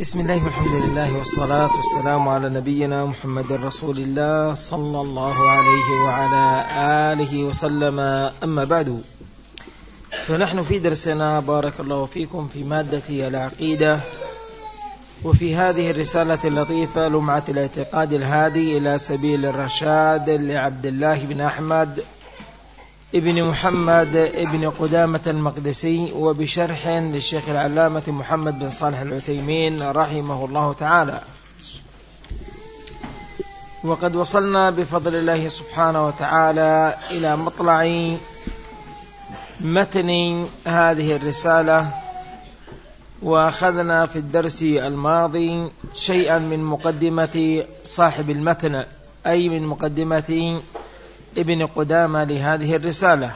بسم الله والحمد لله والصلاة والسلام على نبينا محمد رسول الله صلى الله عليه وعلى آله وسلم. أما بعد فنحن في درسنا بارك الله فيكم في مادة العقيدة وفي هذه الرسالة اللطيفة لمعة الاعتقاد الهادي إلى سبيل الرشاد لعبد الله بن أحمد ابن محمد ابن قدامة المقدسي وبشرح للشيخ العلامة محمد بن صالح العثيمين رحمه الله تعالى. وقد وصلنا بفضل الله سبحانه وتعالى إلى مطلع متن هذه الرسالة وأخذنا في الدرس الماضي شيئا من مقدمة صاحب المتن أي من مقدمة ابن قدامة لهذه الرسالة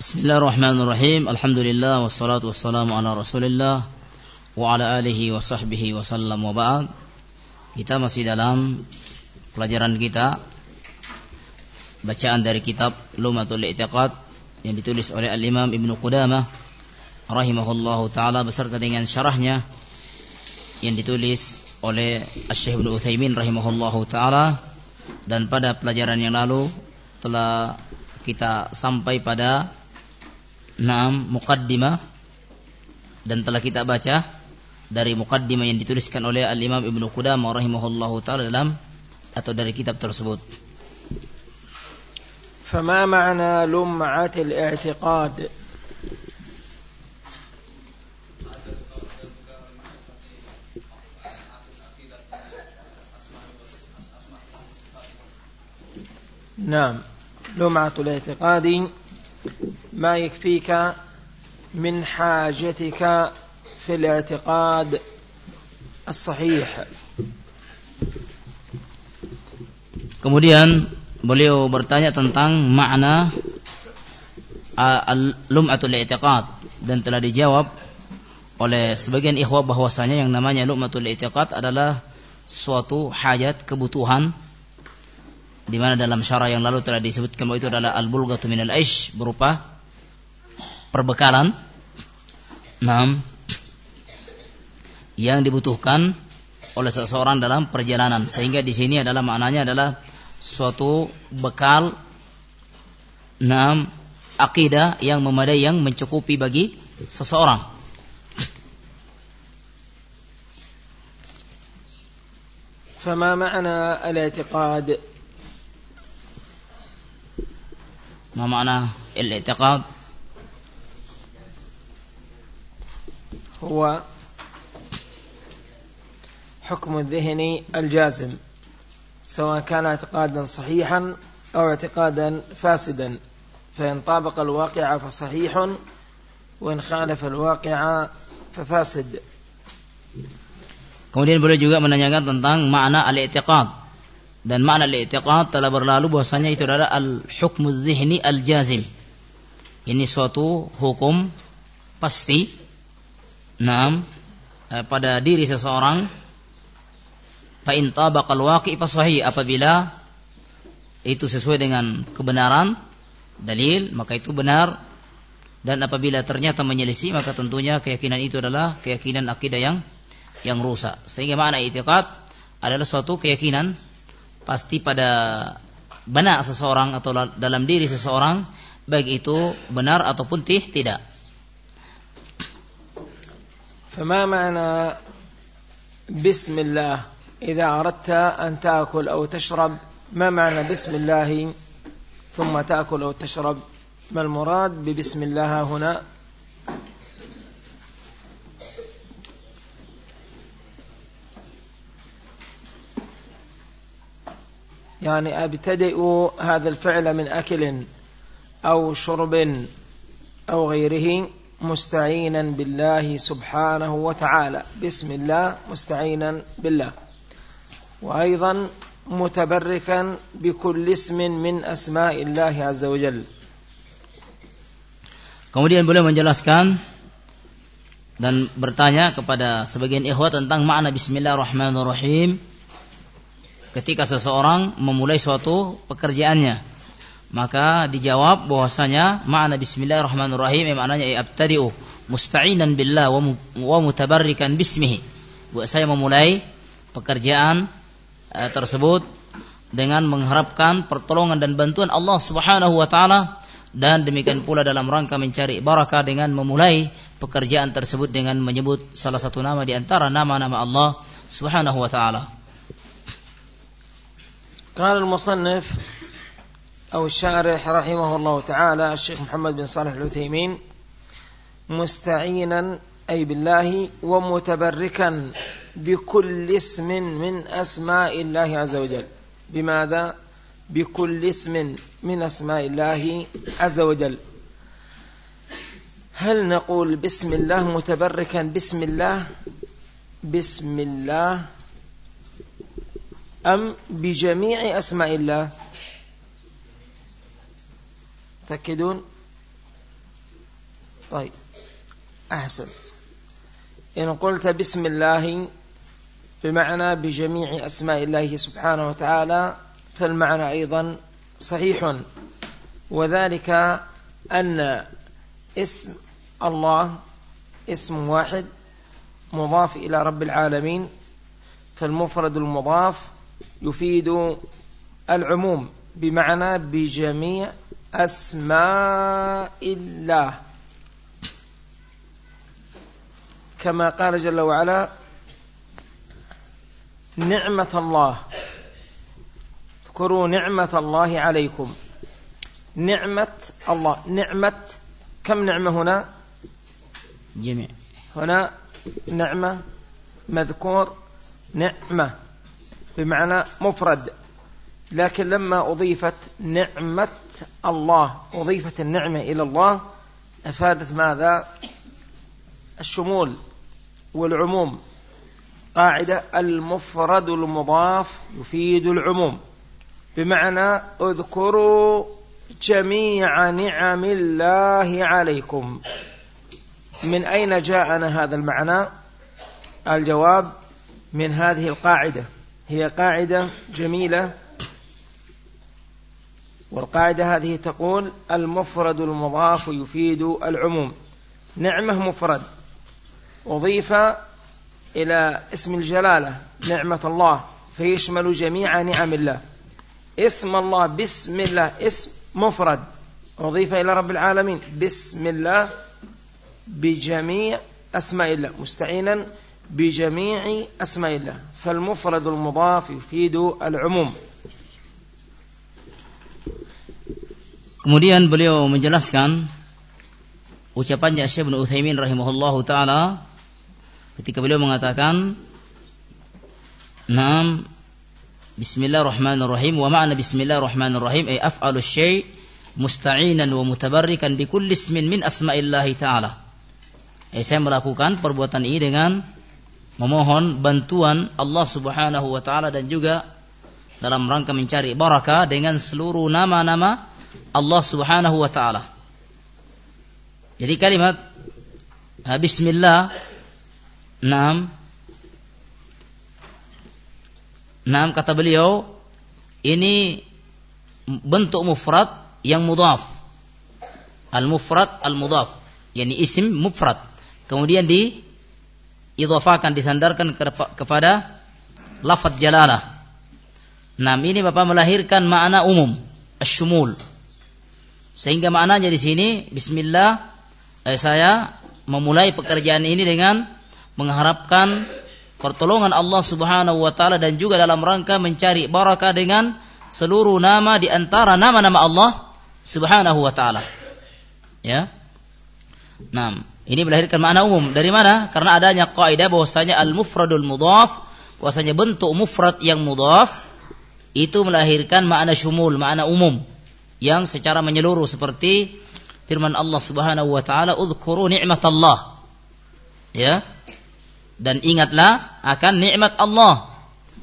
بسم الله الرحمن الرحيم الحمد لله والصلاة والسلام على رسول الله وعلى آله وصحبه وسلم وبعد kita masih dalam pelajaran kita bacaan dari kitab Lumatul I'tiqad yang ditulis oleh Al-Imam Ibnu Qudamah rahimahullahu taala beserta dengan syarahnya yang ditulis oleh Syekh Ibnu Utsaimin rahimahullahu taala dan pada pelajaran yang lalu telah kita sampai pada enam mukaddimah dan telah kita baca dari mukaddimah yang dituliskan oleh Al-Imam Ibnu Qudamah rahimahullahu taala dalam atau dari kitab tersebut. فما معنى لمعة الاعتقاد نعم لمعة الاعتقاد ما يكفيك من حاجتك في الاعتقاد الصحيح Kemudian beliau bertanya tentang makna lum'atul i'tiqad dan telah dijawab oleh sebagian ikhwah bahwasanya yang namanya lum'atul i'tiqad adalah suatu hajat kebutuhan di mana dalam syarah yang lalu telah disebutkan bahwa itu adalah al-bulghatu minal aish berupa perbekalan enam yang dibutuhkan oleh seseorang dalam perjalanan sehingga di sini adalah maknanya adalah suatu bekal enam akidah yang memadai yang mencukupi bagi seseorang فما معنى الاعتقاد ما معنى الاعتقاد هو حكم الذهن الجازم سواء كان اعتقادا صحيحا أو اعتقادا فاسدا فإن طابق الواقع فصحيح وإن خالف الواقع ففاسد Kemudian boleh juga menanyakan tentang makna al-i'tiqad. Dan makna al-i'tiqad telah berlalu bahwasanya itu adalah al-hukmu zihni al-jazim. Ini suatu hukum pasti enam eh, pada diri seseorang fa in tabaqal waqi' fa sahih apabila itu sesuai dengan kebenaran dalil maka itu benar dan apabila ternyata menyelisih maka tentunya keyakinan itu adalah keyakinan akidah yang yang rusak. Sehingga makna i'tiqad adalah suatu keyakinan pasti pada benak seseorang atau dalam diri seseorang baik itu benar ataupun tih tidak. فما معنى بسم الله إذا أردت أن تأكل أو تشرب ما معنى بسم الله ثم تأكل أو تشرب ما المراد ببسم الله هنا يعني أبتدئ هذا الفعل من أكل أو شرب أو غيره مستعينا بالله سبحانه وتعالى بسم الله مستعينا بالله وأيضا متبركا بكل اسم من أسماء الله عز وجل Kemudian boleh menjelaskan dan bertanya kepada sebagian ikhwah tentang makna Bismillahirrahmanirrahim ketika seseorang memulai suatu pekerjaannya maka dijawab bahwasanya makna bismillahirrahmanirrahim yang maknanya abtadi'u musta'inan billah wa mutabarrikan bismihi. Buat saya memulai pekerjaan uh, tersebut dengan mengharapkan pertolongan dan bantuan Allah Subhanahu wa taala dan demikian pula dalam rangka mencari barakah dengan memulai pekerjaan tersebut dengan menyebut salah satu nama di antara nama-nama Allah Subhanahu wa taala. قال المصنف أو الشارح رحمه الله تعالى الشيخ محمد بن صالح العثيمين مستعينا أي بالله ومتبركا بكل اسم من أسماء الله عز وجل. بماذا؟ بكل اسم من أسماء الله عز وجل. هل نقول بسم الله متبركا بسم الله؟ بسم الله أم بجميع أسماء الله؟ تأكدون؟ طيب أحسنت. إن قلت بسم الله بمعنى بجميع أسماء الله سبحانه وتعالى فالمعنى أيضا صحيح. وذلك أن اسم الله اسم واحد مضاف إلى رب العالمين فالمفرد المضاف يفيد العموم بمعنى بجميع أسماء الله. كما قال جل وعلا نعمة الله. اذكروا نعمة الله عليكم. نعمة الله. نعمة كم نعمة هنا؟ جميع. هنا نعمة مذكور نعمة. بمعنى مفرد. لكن لما أضيفت نعمة الله أضيفت النعمة إلى الله أفادت ماذا؟ الشمول والعموم. قاعدة المفرد المضاف يفيد العموم. بمعنى اذكروا جميع نعم الله عليكم. من أين جاءنا هذا المعنى؟ الجواب من هذه القاعدة. هي قاعدة جميلة. والقاعدة هذه تقول المفرد المضاف يفيد العموم. نعمة مفرد. أضيف إلى اسم الجلالة نعمة الله فيشمل جميع نعم الله. اسم الله بسم الله اسم مفرد. أضيف إلى رب العالمين بسم الله بجميع أسماء الله. مستعينا بجميع أسماء الله فالمفرد المضاف يفيد العموم Kemudian beliau menjelaskan ucapannya Syekh bin Utsaimin rahimahullahu taala ketika beliau mengatakan Naam Bismillahirrahmanirrahim wa ma'na bismillahirrahmanirrahim ay af'alu syai' musta'inan wa mutabarrikan bi kulli ismin min asma'illahi ta'ala. Eh, saya melakukan perbuatan ini dengan memohon bantuan Allah Subhanahu wa taala dan juga dalam rangka mencari barakah dengan seluruh nama-nama Allah Subhanahu wa taala. Jadi kalimat bismillah Naam Naam kata beliau ini bentuk mufrad yang mudhaf. Al-mufrad al-mudhaf, yakni isim mufrad. Kemudian di idhafakan disandarkan kepada lafaz jalalah. Nah, ini Bapak melahirkan makna umum, asyumul. Sehingga maknanya di sini bismillah eh, saya memulai pekerjaan ini dengan mengharapkan pertolongan Allah Subhanahu wa taala dan juga dalam rangka mencari barakah dengan seluruh nama di antara nama-nama Allah Subhanahu wa taala. Ya. Nah, ini melahirkan makna umum. Dari mana? Karena adanya kaidah bahwasanya al-mufradul mudhaf, bahwasanya bentuk mufrad yang mudhaf itu melahirkan makna syumul, makna umum yang secara menyeluruh seperti firman Allah Subhanahu wa taala, "Udzkuru ni'matallah." Ya. Dan ingatlah akan nikmat Allah.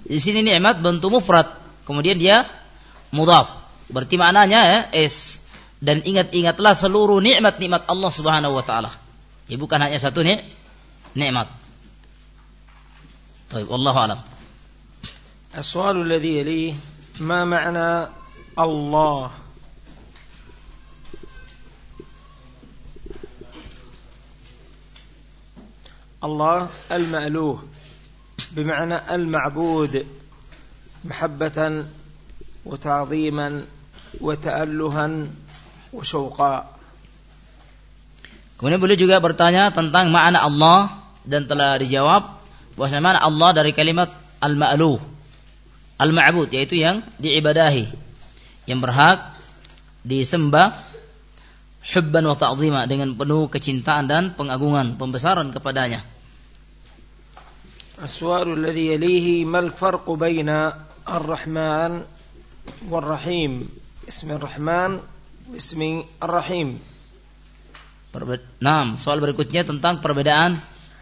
Di sini nikmat bentuk mufrad, kemudian dia mudhaf. Berarti maknanya ya, es dan ingat-ingatlah seluruh nikmat-nikmat Allah Subhanahu wa taala. Ya bukan hanya satu nih nikmat. طيب والله أعلم السؤال الذي يليه ما معنى الله الله المألوه بمعنى المعبود محبة وتعظيما وتألها وشوقا Kemudian beliau juga bertanya tentang makna Allah dan telah dijawab bahwa mana Allah dari kalimat al-ma'luh. Al-ma'bud yaitu yang diibadahi, yang berhak disembah hubban wa ta'zima dengan penuh kecintaan dan pengagungan, pembesaran kepadanya. السؤال الذي يليه ما الفرق بين الرحمن والرحيم اسم الرحمن واسم الرحيم Nah, soal berikutnya tentang perbedaan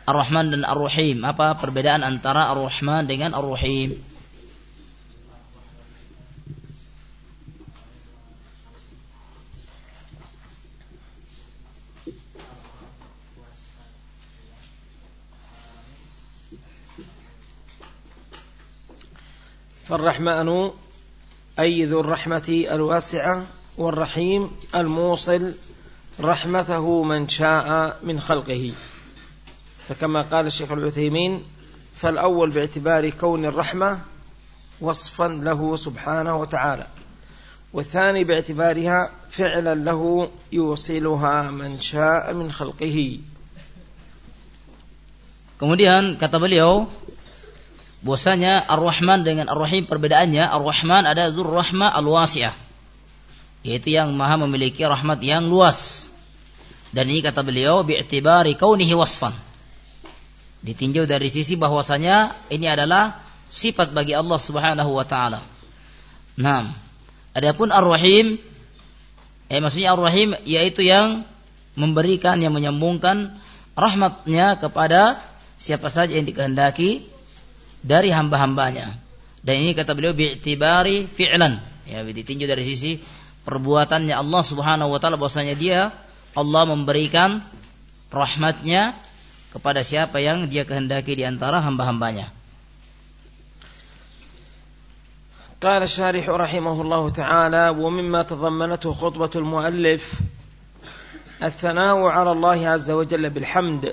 Ar-Rahman dan Ar-Rahim. Apa perbedaan antara Ar-Rahman dengan Ar-Rahim? فالرحمن أي ذو الرحمة الواسعة والرحيم الموصل رحمته من شاء من خلقه. فكما قال الشيخ العثيمين فالأول باعتبار كون الرحمة وصفا له سبحانه وتعالى والثاني باعتبارها فعلا له يوصلها من شاء من خلقه. Kemudian kata beliau Bahwasanya Ar-Rahman dengan Ar-Rahim perbedaannya Ar-Rahman ada Dzur Rahmah Al-Wasi'ah. Yaitu yang Maha memiliki rahmat yang luas. Dan ini kata beliau bi'tibari kaunihi wasfan. Ditinjau dari sisi bahwasanya ini adalah sifat bagi Allah Subhanahu wa taala. Nah, adapun Ar-Rahim eh maksudnya Ar-Rahim yaitu yang memberikan yang menyambungkan rahmatnya kepada siapa saja yang dikehendaki dari hamba-hambanya. Dan ini kata beliau bi'tibari fi'lan. Ya, ditinjau dari sisi perbuatannya Allah Subhanahu wa taala bahwasanya dia Allah memberikan rahmatnya kepada siapa yang dia kehendaki di antara hamba-hambanya. قال الشارح رحمه الله تعالى ومما تضمنته خطبة المؤلف الثناء على الله عز وجل بالحمد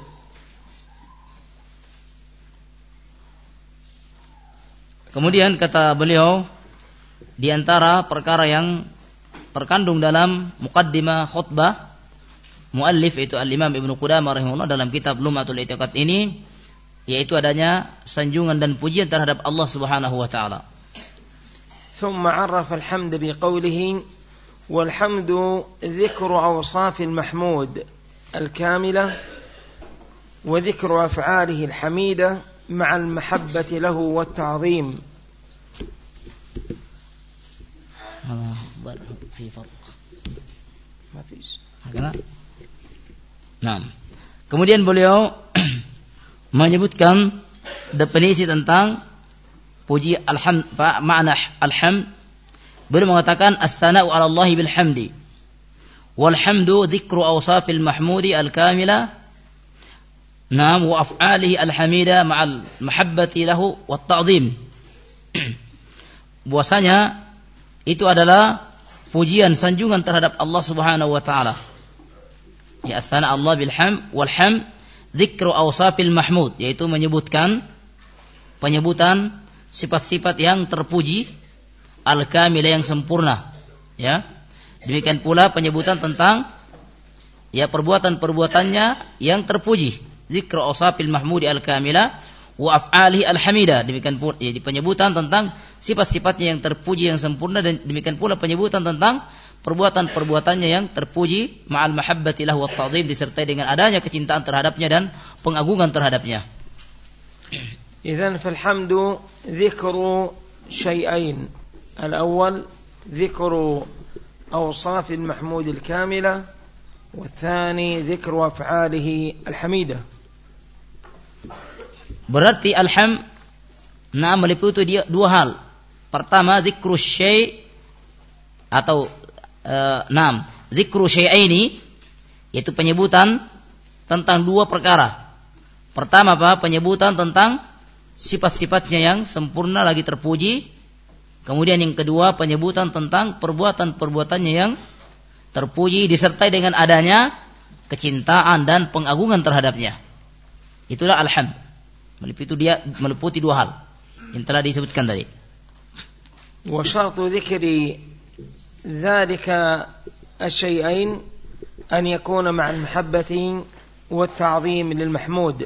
Kemudian kata beliau di antara perkara yang terkandung dalam mukaddimah khutbah muallif itu al-Imam Ibnu Qudamah rahimahullah dalam kitab Lumatul I'tiqad ini yaitu adanya sanjungan dan pujian terhadap Allah Subhanahu wa taala. ثم عرف الحمد بقوله والحمد ذكر أوصاف المحمود الكاملة وذكر أفعاله الحميدة مع المحبة له والتعظيم هذا في فرق ما فيش Nah, kemudian beliau menyebutkan definisi tentang puji alham makna alham beliau mengatakan as-sana'u 'ala Allah bil hamdi wal hamdu dzikru awsafil mahmudi al kamila Naam wa af'alihi al-hamida ma'al mahabbati lahu wa ta'zim. Bahwasanya itu adalah pujian sanjungan terhadap Allah Subhanahu wa taala. Ya asana Allah bil ham wal ham dzikru awsafil mahmud yaitu menyebutkan penyebutan sifat-sifat yang terpuji al-kamilah yang sempurna. Ya. Demikian pula penyebutan tentang ya perbuatan-perbuatannya yang terpuji zikra awsafil mahmudi al-kamila wa af'alihi al-hamida. Demikian pula ya, penyebutan tentang sifat-sifatnya yang terpuji yang sempurna dan demikian pula penyebutan tentang perbuatan-perbuatannya yang terpuji ma'al mahabbati lahu wa ta'zim disertai dengan adanya kecintaan terhadapnya dan pengagungan terhadapnya. إذن فالحمد ذكر شيئين الأول ذكر أوصاف المحمود الكاملة والثاني ذكر أفعاله الحميدة Berarti alham nah meliputi dia dua hal. Pertama zikru syai atau uh, nam zikru syai'aini yaitu penyebutan tentang dua perkara. Pertama apa? Penyebutan tentang sifat-sifatnya yang sempurna lagi terpuji. Kemudian yang kedua penyebutan tentang perbuatan-perbuatannya yang terpuji disertai dengan adanya kecintaan dan pengagungan terhadapnya. Itulah alham Meliputi dia meliputi dua hal yang telah disebutkan tadi. وشرط ذكر ذلك الشيئين أن يكون مع المحبة والتعظيم للمحمود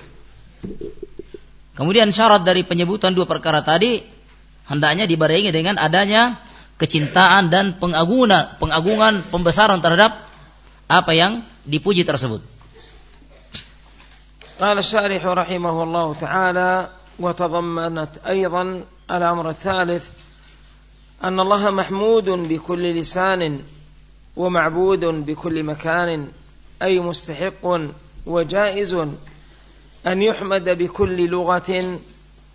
Kemudian syarat dari penyebutan dua perkara tadi hendaknya dibarengi dengan adanya kecintaan dan pengagungan, pengagungan, pembesaran terhadap apa yang dipuji tersebut. قال الشارح رحمه الله تعالى وتضمنت أيضا الأمر الثالث أن الله محمود بكل لسان ومعبود بكل مكان أي مستحق وجائز أن يحمد بكل لغة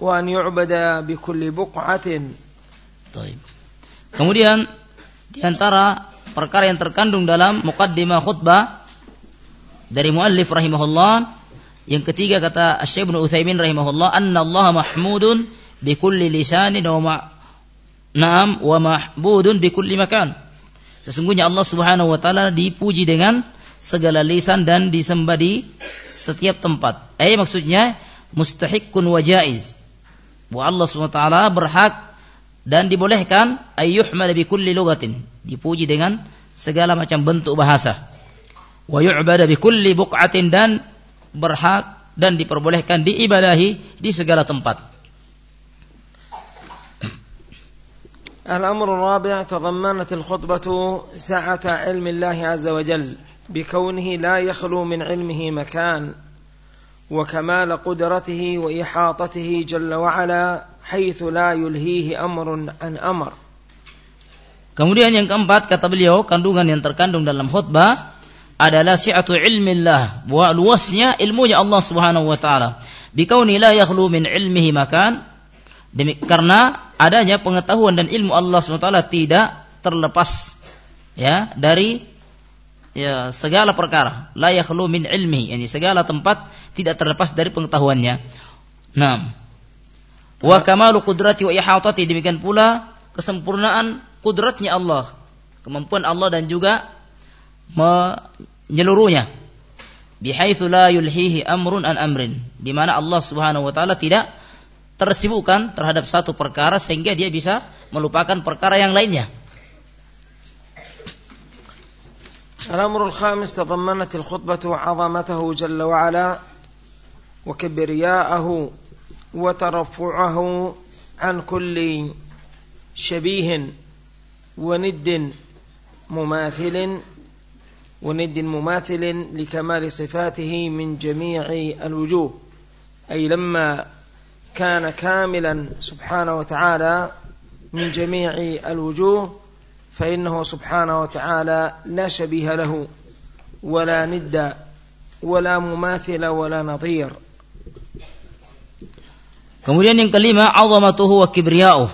وأن يعبد بكل بقعة طيب. Kemudian di antara perkara yang terkandung dalam muqaddimah khutbah dari muallif rahimahullah yang ketiga kata Syekh Ibnu Utsaimin rahimahullah anna Allah mahmudun bi kulli lisanin wa ma Naam wa mahbudun bi kulli makan. Sesungguhnya Allah Subhanahu wa taala dipuji dengan segala lisan dan disembah di setiap tempat. Eh maksudnya mustahiqqun wa jaiz. Bahwa Allah Subhanahu wa taala berhak dan dibolehkan ayyuhmad bi kulli lugatin. Dipuji dengan segala macam bentuk bahasa. Wa yu'bada bi kulli buq'atin dan berhak dan diperbolehkan diibadahi di segala tempat. الأمر الرابع تضمنت الخطبة سعة علم الله عز وجل بكونه لا يخلو من علمه مكان وكمال قدرته وإحاطته جل وعلا حيث لا يلهيه أمر عن أمر Kemudian yang keempat kata beliau kandungan yang terkandung dalam khutbah adalah si'atu ilmillah bahwa luasnya ilmunya Allah Subhanahu wa taala. Bikauni la yakhlu min ilmihi makan demi karena adanya pengetahuan dan ilmu Allah SWT tidak terlepas ya dari ya segala perkara la yakhlu min ilmihi yani segala tempat tidak terlepas dari pengetahuannya. Naam. Wa kamalu qudrati wa ihatati demikian pula kesempurnaan kudratnya Allah, kemampuan Allah dan juga menyeluruhnya. Bihaitsu la yulhihi amrun an amrin, di mana Allah Subhanahu wa taala tidak tersibukkan terhadap satu perkara sehingga dia bisa melupakan perkara yang lainnya. الأمر الخامس تضمنت الخطبة عظمته جل وعلا وكبرياءه وترفعه عن كل شبيه وند مماثل وند مماثل لكمال صفاته من جميع الوجوه أي لما كان كاملا سبحانه وتعالى من جميع الوجوه فإنه سبحانه وتعالى لا شبيه له ولا ند ولا مماثل ولا نظير Kemudian yang kelima, azamatuhu wa kibriya'uh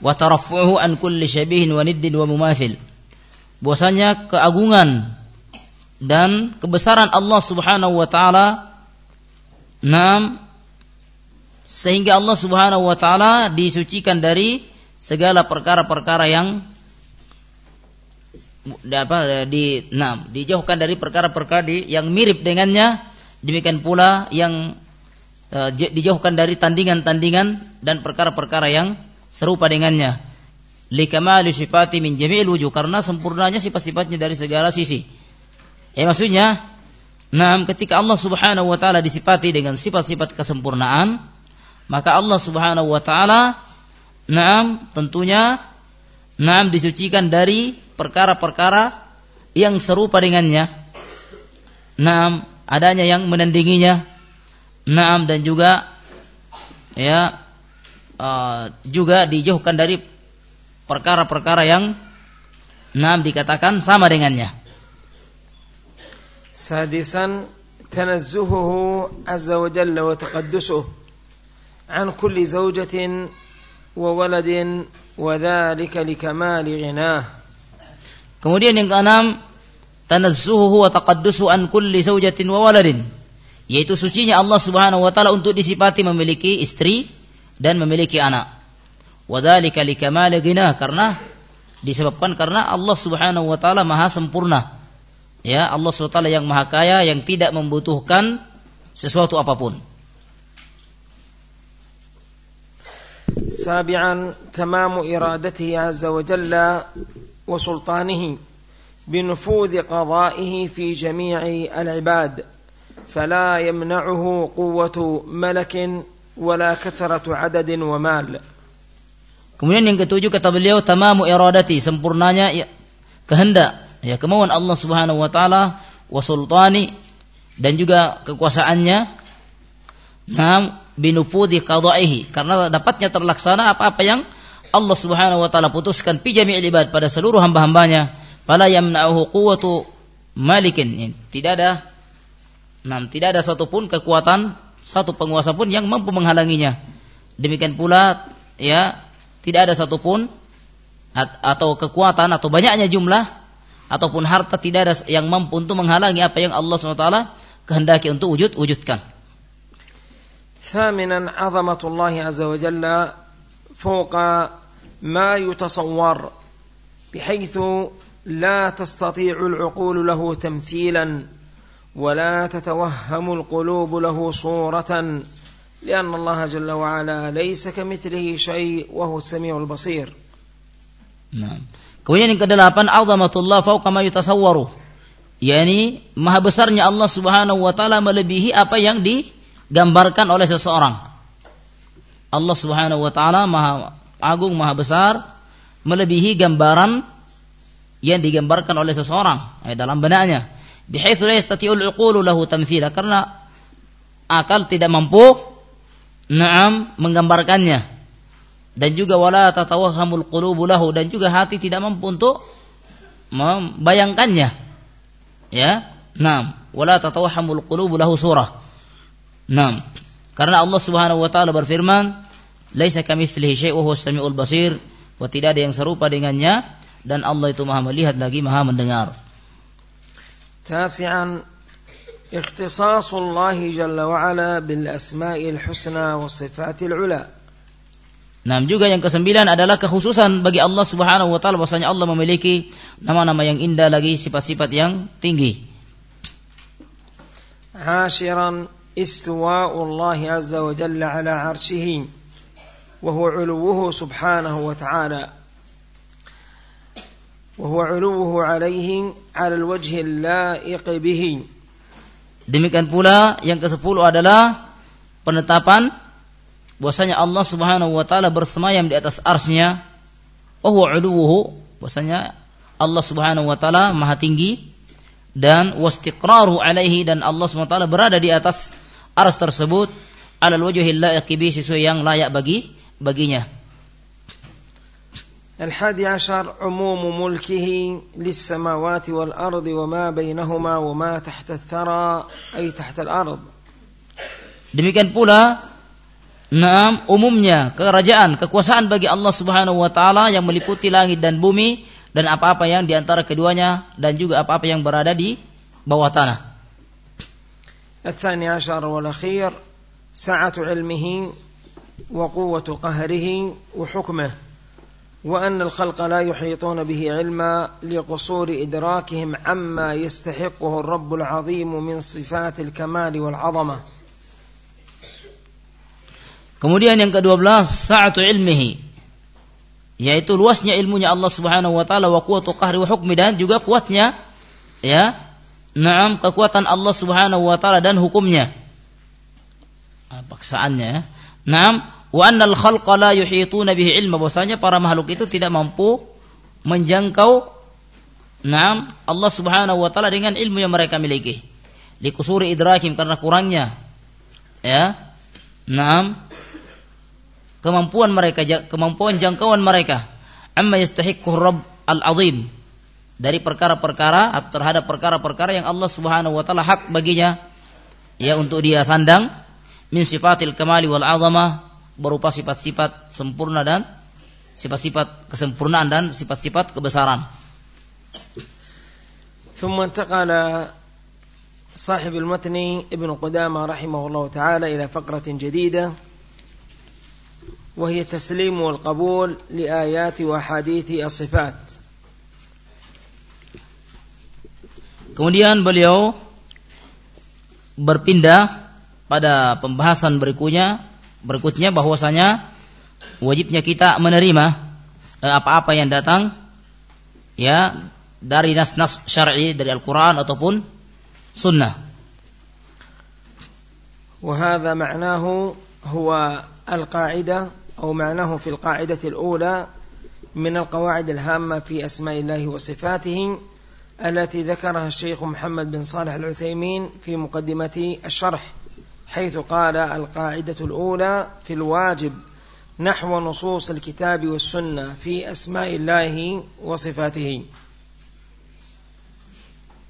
wa tarafu'uhu an kulli syabihin wa niddin wa mumathil. Bahwasanya keagungan dan kebesaran Allah Subhanahu wa taala nam sehingga Allah Subhanahu wa taala disucikan dari segala perkara-perkara yang apa di nah, dijauhkan dari perkara-perkara yang mirip dengannya demikian pula yang uh, dijauhkan dari tandingan-tandingan dan perkara-perkara yang serupa dengannya likamali sifati min jami'il wujuh karena sempurnanya sifat-sifatnya dari segala sisi ya maksudnya nah ketika Allah Subhanahu wa taala disifati dengan sifat-sifat kesempurnaan maka Allah Subhanahu wa taala Naam tentunya Naam disucikan dari perkara-perkara yang serupa dengannya. Naam adanya yang menandinginya. Naam dan juga ya uh, juga dijauhkan dari perkara-perkara yang enam dikatakan sama dengannya. Sadisan tanazzuhuhu azza wa jalla wa taqaddusuh an kulli zawjatin wa waladin wa dhalika likamali ghinah. Kemudian yang keenam tanazzuhuhu wa taqaddusuh an kulli zawjatin wa waladin yaitu sucinya Allah Subhanahu wa taala untuk disifati memiliki istri dan memiliki anak. Wa dzalika likamali ghinah karena disebabkan karena Allah Subhanahu wa taala maha sempurna. Ya, Allah Subhanahu wa taala yang maha kaya yang tidak membutuhkan sesuatu apapun. سابعا تمام إرادته عز وجل وسلطانه بنفوذ قضائه في جميع العباد فلا يمنعه قوة ملك ولا كثرة عدد ومال Kemudian yang ketujuh kata beliau tamamu iradati sempurnanya ya, kehendak ya kemauan Allah Subhanahu wa taala wa sultani dan juga kekuasaannya nam binufudi qada'ihi karena dapatnya terlaksana apa-apa yang Allah Subhanahu wa taala putuskan fi jami'il ibad pada seluruh hamba-hambanya fala yamna'uhu quwwatu malikin tidak ada nam tidak ada satupun kekuatan satu penguasa pun yang mampu menghalanginya. Demikian pula ya tidak ada satupun atau kekuatan atau banyaknya jumlah ataupun harta tidak ada yang mampu untuk menghalangi apa yang Allah SWT kehendaki untuk wujud wujudkan. ثامنا عظمة الله عز وجل فوق ما يتصور بحيث لا تستطيع العقول له تمثيلا ولا تتوهم القلوب له صورة لأن الله جل وعلا ليس كمثله شيء وهو السميع البصير نعم Kemudian yang kedelapan azamatullah fauqa ma yutasawwaru. yakni maha besarnya Allah Subhanahu wa taala melebihi apa yang di digambarkan oleh seseorang. Allah Subhanahu wa taala Maha agung, Maha besar melebihi gambaran yang digambarkan oleh seseorang eh, dalam benaknya. Bihaitsu la yastati'ul 'uqulu lahu tamthila karena akal tidak mampu Naam menggambarkannya. Dan juga wala tatawahhamul qulubu lahu dan juga hati tidak mampu untuk membayangkannya. Ya. Naam, wala tatawahhamul qulubu lahu surah. Naam. Karena Allah Subhanahu wa taala berfirman, "Laisa kamitslihi syai' wa huwas samiul basir." Wa tidak ada yang serupa dengannya dan Allah itu Maha melihat lagi Maha mendengar. Tasi'an اختصاص الله جل وعلا بالأسماء الحسنى والصفات العلى Nah, juga yang kesembilan adalah kekhususan bagi Allah Subhanahu wa taala bahwasanya Allah memiliki nama-nama yang indah lagi sifat-sifat yang tinggi. عاشرا استواء الله عز وجل على عرشه وهو علوه سبحانه وتعالى وهو علوه عليه على الوجه اللائق به Demikian pula yang ke-10 adalah penetapan bahwasanya Allah Subhanahu wa taala bersemayam di atas arsy-Nya. Oh wa uluhu, bahwasanya Allah Subhanahu wa taala maha tinggi dan wastiqraru alaihi dan Allah Subhanahu wa taala berada di atas aras tersebut alal wajhil laiq bi sesuai yang layak bagi baginya. الحادي عشر عموم ملكه للسماوات والأرض وما بينهما وما تحت الثرى أي تحت الأرض Demikian pula Naam umumnya kerajaan kekuasaan bagi Allah Subhanahu wa taala yang meliputi langit dan bumi dan apa-apa yang di antara keduanya dan juga apa-apa yang berada di bawah tanah. الثاني عشر والأخير سعة علمه وقوة قهره وحكمه وأن الخلق لا يحيطون به علما لقصور إدراكهم عما يستحقه الرب العظيم من صفات الكمال والعظمة Kemudian yang ke-12 sa'atu ilmihi yaitu luasnya ilmunya Allah Subhanahu wa taala wa quwwatu qahri wa hukmi dan juga kuatnya ya Naam kekuatan Allah Subhanahu wa taala dan hukumnya. Paksaannya. Naam wa annal khalqa la yuhituna bihi ilma. Bahwasanya para makhluk itu tidak mampu menjangkau Naam Allah Subhanahu wa taala dengan ilmu yang mereka miliki. Likusuri idrakim karena kurangnya ya. Naam kemampuan mereka kemampuan jangkauan mereka. Amma yastahiqqu rabb al-azim. Dari perkara-perkara atau terhadap perkara-perkara yang Allah Subhanahu wa taala hak baginya. Ya untuk dia sandang. Min sifatil kamali wal azamah berupa sifat-sifat sempurna dan sifat-sifat kesempurnaan dan sifat-sifat kebesaran. ثم انتقل صاحب المتن ابن قدامة رحمه الله تعالى إلى فقرة جديدة وهي التسليم والقبول لآيات وأحاديث الصفات Kemudian beliau berpindah pada pembahasan berikutnya berikutnya bahwasanya wajibnya kita menerima eh, apa-apa yang datang ya dari nas-nas syar'i dari Al-Qur'an ataupun sunnah. وهذا معناه هو القاعدة أو معناه في القاعدة الأولى من القواعد الهامة في أسماء الله وصفاته التي ذكرها الشيخ محمد بن صالح العثيمين في مقدمة الشرح حيث قال القاعدة الأولى في الواجب نحو نصوص الكتاب والسنة في أسماء الله وصفاته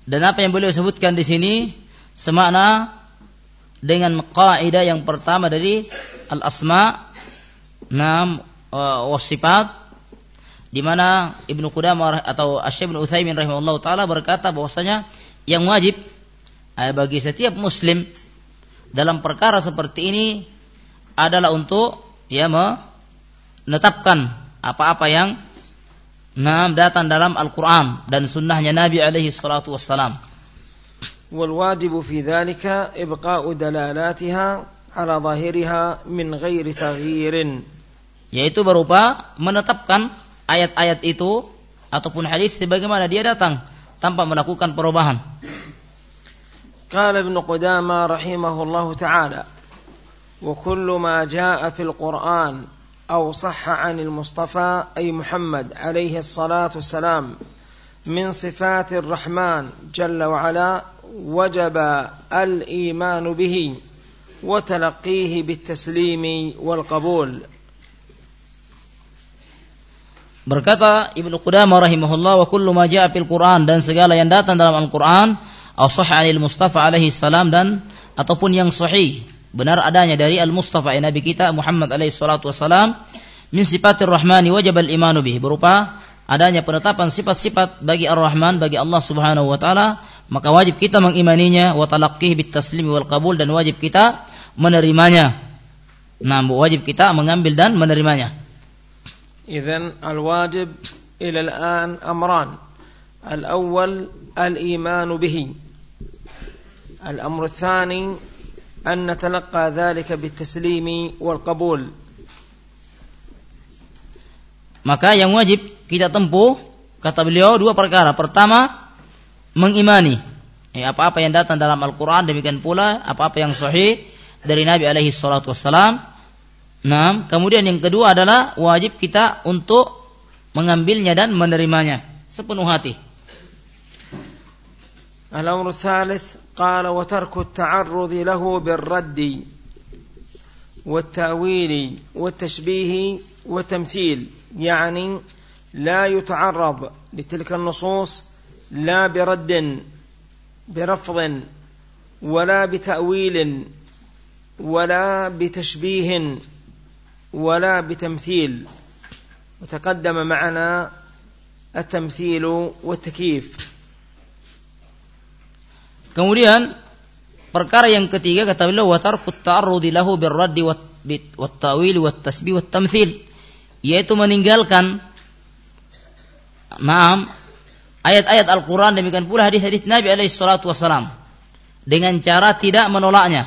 Dan apa yang beliau sebutkan di sini semakna dengan kaidah yang pertama dari al-asma nam wasifat di mana Ibnu Qudamah atau Asy bin Utsaimin rahimahullah taala berkata bahwasanya yang wajib eh, bagi setiap muslim dalam perkara seperti ini adalah untuk ya menetapkan apa-apa yang nah datang dalam Al-Quran dan sunnahnya Nabi alaihi salatu wassalam. والواجب في ذلك إبقاء دلالاتها على ظاهرها من غير تغيير yaitu berupa menetapkan ayat-ayat itu ataupun hadis sebagaimana dia datang tanpa melakukan perubahan. قال ابن قدامة رحمه الله تعالى وكل ما جاء في القرآن أو صح عن المصطفى أي محمد عليه الصلاة والسلام من صفات الرحمن جل وعلا وجب الإيمان به وتلقيه بالتسليم والقبول. Berkata Ibnu Qudamah rahimahullah wa kullu ma jaa fil Quran dan segala yang datang dalam Al-Qur'an Al anil Mustafa alaihi salam dan ataupun yang sahih. Benar adanya dari al Mustafa ya, Nabi kita Muhammad alaihi salatu wasalam min sifatir rahmani wajib al iman bih berupa adanya penetapan sifat-sifat bagi ar-Rahman bagi Allah Subhanahu wa taala maka wajib kita mengimaninya wa talaqqih bit taslimi wal qabul dan wajib kita menerimanya. Nah wajib kita mengambil dan menerimanya. Idzan al wajib ila al an amran. Al awal al iman bihi. الأمر الثاني أن نتلقى ذلك بالتسليم والقبول Maka yang wajib kita tempuh kata beliau dua perkara. Pertama, mengimani ya, apa-apa yang datang dalam Al-Qur'an demikian pula apa-apa yang sahih dari Nabi alaihi salatu wassalam. Nah, kemudian yang kedua adalah wajib kita untuk mengambilnya dan menerimanya sepenuh hati. الأمر الثالث قال وترك التعرض له بالرد والتأويل والتشبيه والتمثيل يعني لا يتعرض لتلك النصوص لا برد برفض ولا بتأويل ولا بتشبيه ولا بتمثيل. وتقدم معنا التمثيل والتكييف. Kemudian perkara yang ketiga kata beliau wa tarku ta'arrudi lahu birraddi wat ta'wil wat tasbih wat tamthil yaitu meninggalkan Naam ayat-ayat Al-Qur'an demikian pula hadis-hadis Nabi alaihi salatu wasalam dengan cara tidak menolaknya.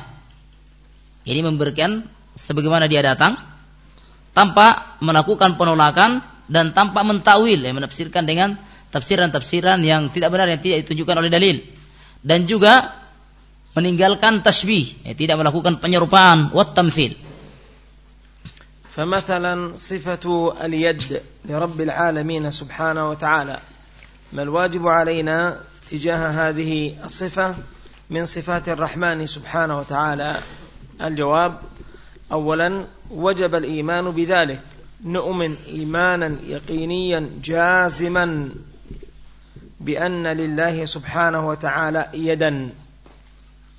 Ini memberikan sebagaimana dia datang tanpa melakukan penolakan dan tanpa mentakwil ya, menafsirkan dengan tafsiran-tafsiran yang tidak benar yang tidak ditunjukkan oleh dalil dan juga meninggalkan tasbih ya, tidak melakukan penyerupaan wat tamthil فمثلا صفة اليد لرب العالمين سبحانه وتعالى. ما الواجب علينا تجاه هذه الصفة؟ من صفات الرحمن سبحانه وتعالى. الجواب أولا وجب الإيمان بذلك. نؤمن إيمانا يقينيا جازما. بأن لله سبحانه وتعالى يدا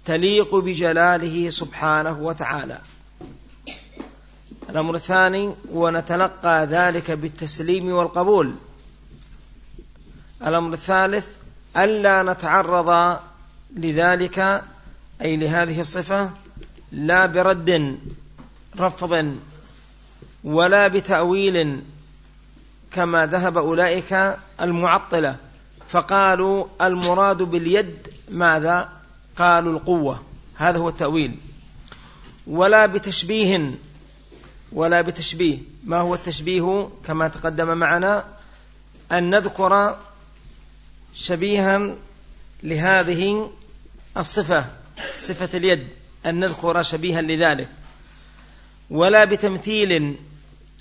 تليق بجلاله سبحانه وتعالى. الأمر الثاني ونتلقى ذلك بالتسليم والقبول. الأمر الثالث ألا نتعرض لذلك أي لهذه الصفة لا برد رفض ولا بتأويل كما ذهب أولئك المعطلة. فقالوا المراد باليد ماذا؟ قالوا القوة. هذا هو التأويل. ولا بتشبيه ولا بتشبيه. ما هو التشبيه؟ كما تقدم معنا أن نذكر شبيها لهذه الصفة صفة اليد أن نذكر شبيها لذلك. ولا بتمثيل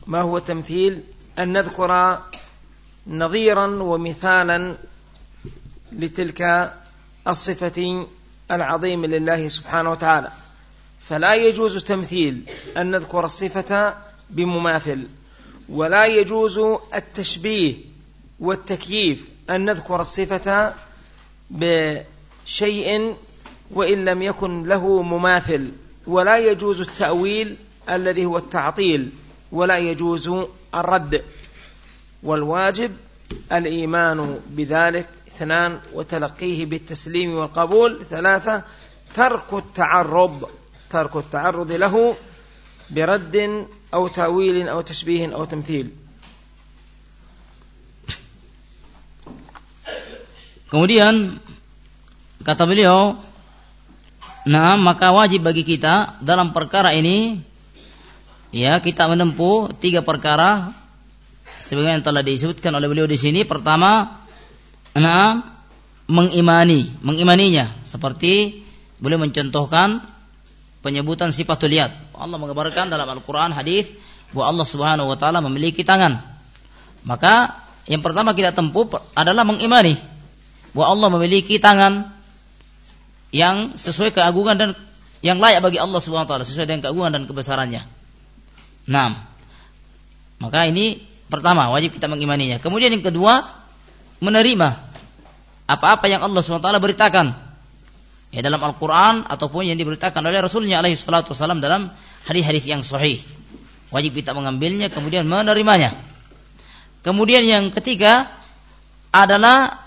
ما هو التمثيل؟ أن نذكر نظيرا ومثالا لتلك الصفة العظيمة لله سبحانه وتعالى. فلا يجوز تمثيل أن نذكر الصفة بمماثل ولا يجوز التشبيه والتكييف أن نذكر الصفة بشيء وإن لم يكن له مماثل. ولا يجوز التأويل الذي هو التعطيل ولا يجوز الرد. والواجب الإيمان بذلك اثنان وتلقيه بالتسليم والقبول ثلاثة ترك التعرض ترك التعرض له برد أو تأويل أو تشبيه أو تمثيل Kemudian kata beliau, nah maka wajib bagi kita dalam perkara ini ya kita menempuh tiga perkara sebagaimana telah disebutkan oleh beliau di sini. Pertama, nah mengimani, mengimaninya seperti boleh mencontohkan penyebutan sifatul yad. Allah mengabarkan dalam Al-Qur'an hadis bahwa Allah Subhanahu wa taala memiliki tangan. Maka yang pertama kita tempuh adalah mengimani bahwa Allah memiliki tangan yang sesuai keagungan dan yang layak bagi Allah Subhanahu wa taala sesuai dengan keagungan dan kebesarannya. Nah, maka ini pertama wajib kita mengimaninya. Kemudian yang kedua menerima apa-apa yang Allah taala beritakan ya dalam Al-Qur'an ataupun yang diberitakan oleh Rasulnya alaihi salatu wasallam dalam hadis-hadis yang sahih. Wajib kita mengambilnya kemudian menerimanya. Kemudian yang ketiga adalah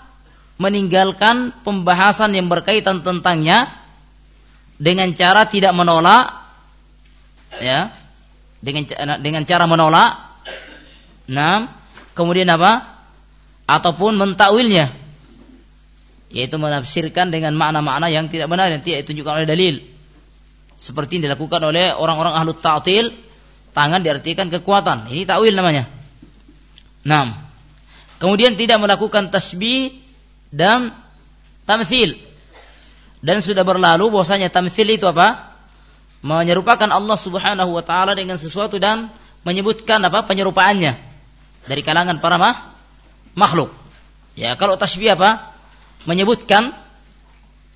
meninggalkan pembahasan yang berkaitan tentangnya dengan cara tidak menolak ya dengan dengan cara menolak nah kemudian apa ataupun mentakwilnya yaitu menafsirkan dengan makna-makna yang tidak benar yang tidak ditunjukkan oleh dalil seperti yang dilakukan oleh orang-orang ahlu ta'til tangan diartikan kekuatan ini takwil namanya Nah, kemudian tidak melakukan tasbih dan tamthil. Dan sudah berlalu bahwasanya tamthil itu apa? Menyerupakan Allah Subhanahu wa taala dengan sesuatu dan menyebutkan apa? penyerupaannya dari kalangan para makhluk. Ya, kalau tasbih apa? Menyebutkan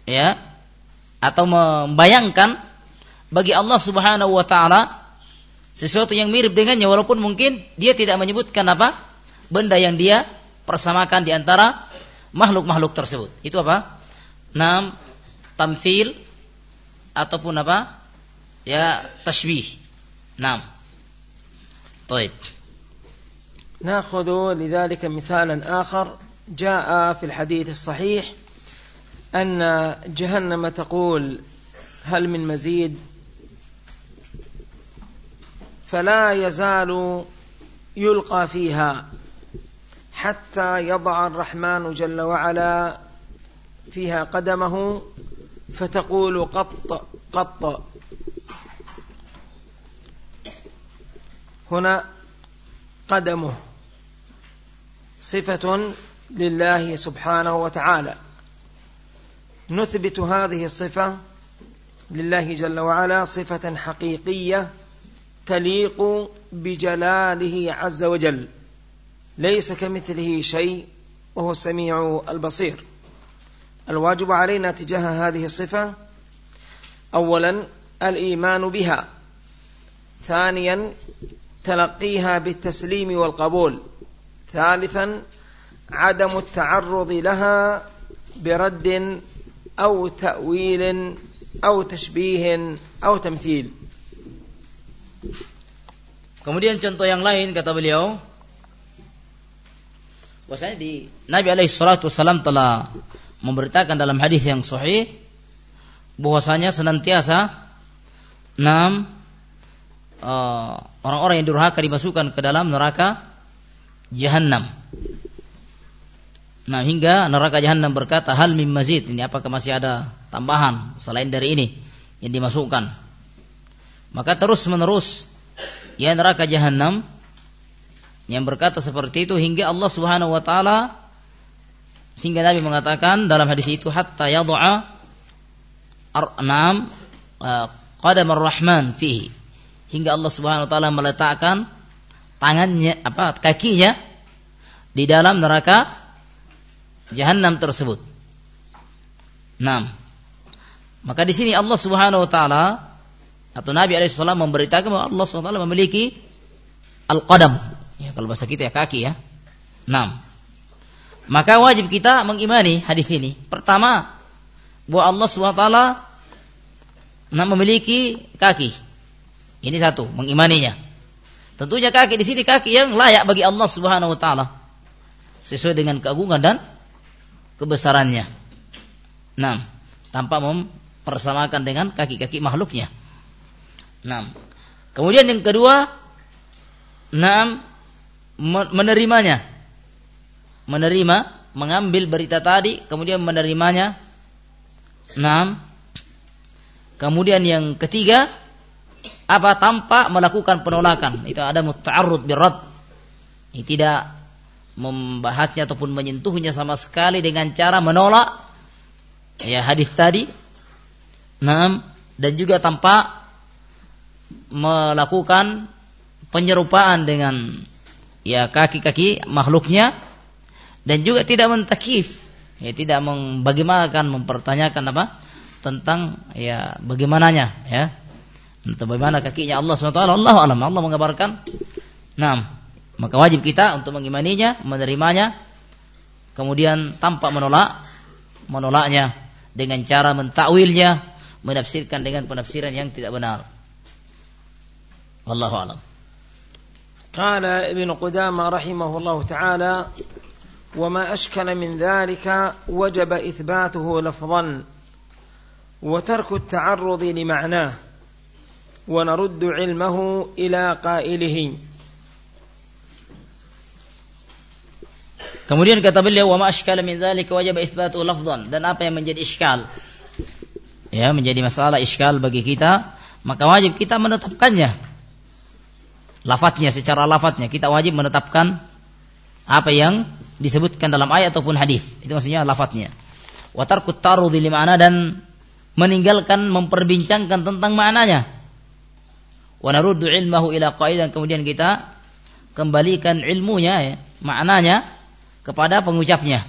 ya atau membayangkan bagi Allah Subhanahu wa taala sesuatu yang mirip dengannya walaupun mungkin dia tidak menyebutkan apa benda yang dia persamakan di antara makhluk-makhluk tersebut. Itu apa? Nam tamfil ataupun apa? Ya tashbih. Nam. طيب ناخذ لذلك مثالا آخر جاء في الحديث الصحيح أن جهنم تقول هل من مزيد؟ فلا يزال يلقى فيها حتى يضع الرحمن جل وعلا فيها قدمه فتقول قط قط. هنا قدمه صفة لله سبحانه وتعالى. نثبت هذه الصفة لله جل وعلا صفة حقيقية تليق بجلاله عز وجل. ليس كمثله شيء وهو السميع البصير. الواجب علينا تجاه هذه الصفة أولا الإيمان بها ثانيا تلقيها بالتسليم والقبول ثالثا عدم التعرض لها برد أو تأويل أو تشبيه أو تمثيل Kemudian contoh yang lain kata beliau Bahwasanya di Nabi alaihi salatu wasallam telah memberitakan dalam hadis yang sahih bahwasanya senantiasa enam uh, orang-orang yang durhaka dimasukkan ke dalam neraka jahanam. Nah, hingga neraka jahanam berkata, "Hal mim mazid?" Ini apakah masih ada tambahan selain dari ini yang dimasukkan? Maka terus-menerus ya neraka jahanam yang berkata seperti itu hingga Allah Subhanahu wa taala sehingga Nabi mengatakan dalam hadis itu hatta yad'a arnam uh, qadam ar-rahman fihi hingga Allah Subhanahu wa taala meletakkan tangannya apa kakinya di dalam neraka jahanam tersebut. Nah, maka di sini Allah Subhanahu wa taala atau Nabi alaihissalam memberitakan bahwa Allah Subhanahu wa taala memiliki al-qadam. Ya, kalau bahasa kita ya kaki ya. Nah, maka wajib kita mengimani hadis ini. Pertama, bahwa Allah SWT nah, memiliki kaki. Ini satu, mengimaninya. Tentunya kaki di sini kaki yang layak bagi Allah Subhanahu wa taala. Sesuai dengan keagungan dan kebesarannya. Nah, tanpa mempersamakan dengan kaki-kaki makhluknya. Nah, kemudian yang kedua, nah, menerimanya menerima, mengambil berita tadi, kemudian menerimanya. Enam. Kemudian yang ketiga, apa tanpa melakukan penolakan. Itu ada muta'arrud birad. Ini tidak membahasnya ataupun menyentuhnya sama sekali dengan cara menolak. Ya hadis tadi. Enam. Dan juga tanpa melakukan penyerupaan dengan ya kaki-kaki makhluknya. Dan juga tidak mentakif. Ya tidak membagaimanakan mempertanyakan apa tentang ya bagaimananya ya. Entah bagaimana kakinya Allah SWT Allah alam. Allah mengabarkan. Nah maka wajib kita untuk mengimaninya menerimanya kemudian tanpa menolak menolaknya dengan cara mentakwilnya menafsirkan dengan penafsiran yang tidak benar wallahu alam قال ابن قدامة رحمه الله تعالى وما أشكل من ذلك وجب إثباته لفظا وترك التعرض لمعناه ونرد علمه إلى قائله Kemudian kata beliau wa ma askala min dzalika wajib itsbatu lafdhan dan apa yang menjadi iskal ya menjadi masalah iskal bagi kita maka wajib kita menetapkannya lafadznya secara lafadznya kita wajib menetapkan apa yang disebutkan dalam ayat ataupun hadis. Itu maksudnya lafadznya. Wa tarkut tarudhi mana dan meninggalkan memperbincangkan tentang maknanya. Wa naruddu ilmahu ila qail dan kemudian kita kembalikan ilmunya ya, maknanya kepada pengucapnya.